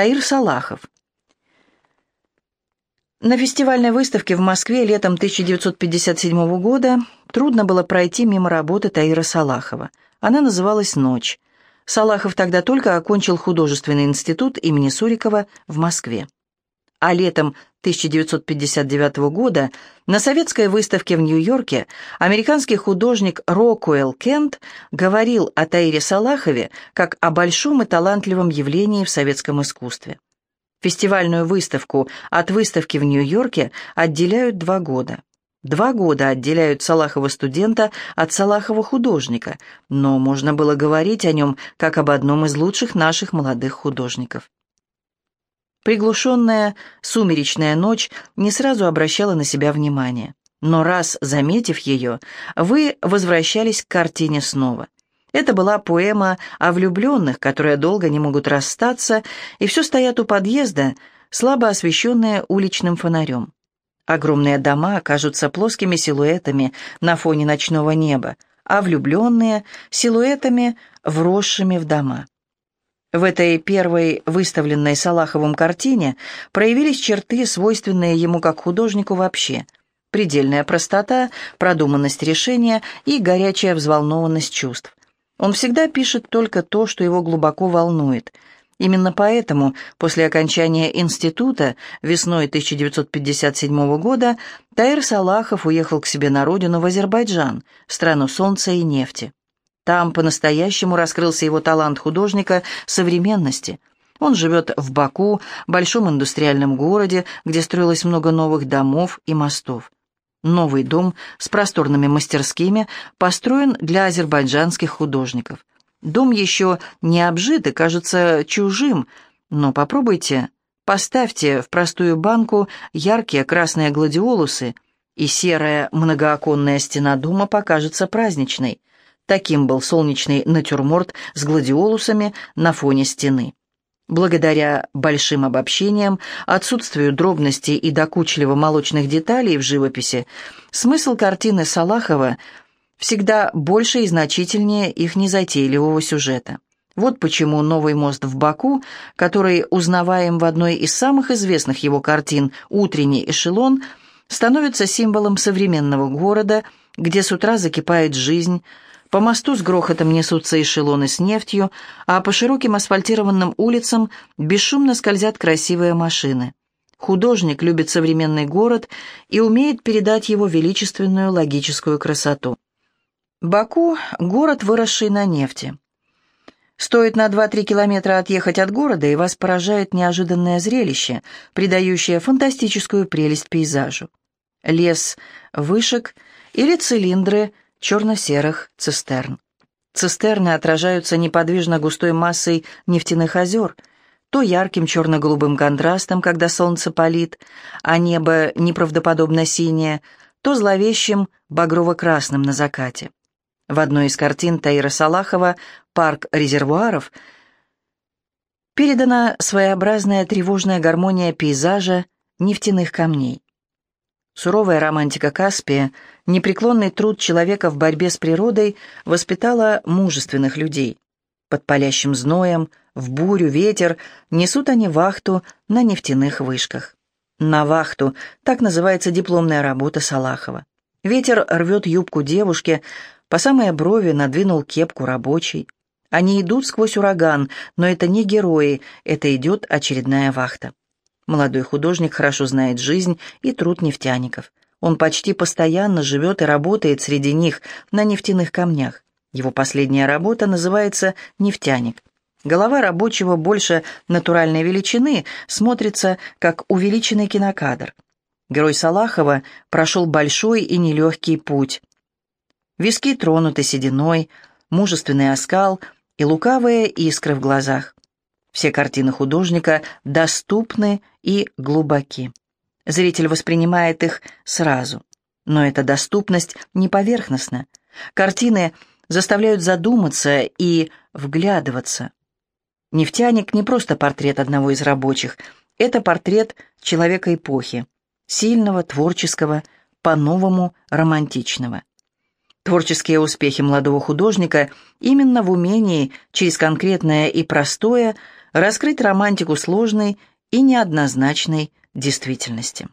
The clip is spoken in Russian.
Таир Салахов. На фестивальной выставке в Москве летом 1957 года трудно было пройти мимо работы Таира Салахова. Она называлась «Ночь». Салахов тогда только окончил художественный институт имени Сурикова в Москве. А летом 1959 года на советской выставке в Нью-Йорке американский художник Рокуэлл Кент говорил о Таире Салахове как о большом и талантливом явлении в советском искусстве. Фестивальную выставку от выставки в Нью-Йорке отделяют два года. Два года отделяют Салахова студента от Салахова художника, но можно было говорить о нем как об одном из лучших наших молодых художников. Приглушенная сумеречная ночь не сразу обращала на себя внимание, но раз заметив ее, вы возвращались к картине снова. Это была поэма о влюбленных, которые долго не могут расстаться, и все стоят у подъезда, слабо освещенные уличным фонарем. Огромные дома кажутся плоскими силуэтами на фоне ночного неба, а влюбленные — силуэтами, вросшими в дома. В этой первой выставленной Салаховым картине проявились черты, свойственные ему как художнику вообще. Предельная простота, продуманность решения и горячая взволнованность чувств. Он всегда пишет только то, что его глубоко волнует – Именно поэтому после окончания института весной 1957 года Таир Салахов уехал к себе на родину в Азербайджан, страну солнца и нефти. Там по-настоящему раскрылся его талант художника современности. Он живет в Баку, большом индустриальном городе, где строилось много новых домов и мостов. Новый дом с просторными мастерскими построен для азербайджанских художников. Дом еще не обжит и кажется чужим, но попробуйте, поставьте в простую банку яркие красные гладиолусы, и серая многооконная стена дома покажется праздничной. Таким был солнечный натюрморт с гладиолусами на фоне стены. Благодаря большим обобщениям, отсутствию дробности и докучливо-молочных деталей в живописи, смысл картины Салахова всегда больше и значительнее их незатейливого сюжета. Вот почему новый мост в Баку, который узнаваем в одной из самых известных его картин «Утренний эшелон», становится символом современного города, где с утра закипает жизнь, по мосту с грохотом несутся эшелоны с нефтью, а по широким асфальтированным улицам бесшумно скользят красивые машины. Художник любит современный город и умеет передать его величественную логическую красоту. Баку – город, выросший на нефти. Стоит на 2-3 километра отъехать от города, и вас поражает неожиданное зрелище, придающее фантастическую прелесть пейзажу. Лес вышек или цилиндры черно-серых цистерн. Цистерны отражаются неподвижно густой массой нефтяных озер, то ярким черно-голубым контрастом, когда солнце палит, а небо неправдоподобно синее, то зловещим багрово-красным на закате. В одной из картин Таира Салахова «Парк резервуаров» передана своеобразная тревожная гармония пейзажа нефтяных камней. Суровая романтика Каспия, непреклонный труд человека в борьбе с природой воспитала мужественных людей. Под палящим зноем, в бурю, ветер несут они вахту на нефтяных вышках. На вахту, так называется дипломная работа Салахова. Ветер рвет юбку девушки, по самые брови надвинул кепку рабочий. Они идут сквозь ураган, но это не герои, это идет очередная вахта. Молодой художник хорошо знает жизнь и труд нефтяников. Он почти постоянно живет и работает среди них на нефтяных камнях. Его последняя работа называется «Нефтяник». Голова рабочего больше натуральной величины смотрится как увеличенный кинокадр. Герой Салахова прошел большой и нелегкий путь. Виски тронуты сединой, мужественный оскал и лукавые искры в глазах. Все картины художника доступны и глубоки. Зритель воспринимает их сразу. Но эта доступность не поверхностна. Картины заставляют задуматься и вглядываться. «Нефтяник» не просто портрет одного из рабочих, это портрет человека эпохи, сильного, творческого, по-новому романтичного. Творческие успехи молодого художника именно в умении через конкретное и простое раскрыть романтику сложной и неоднозначной действительности.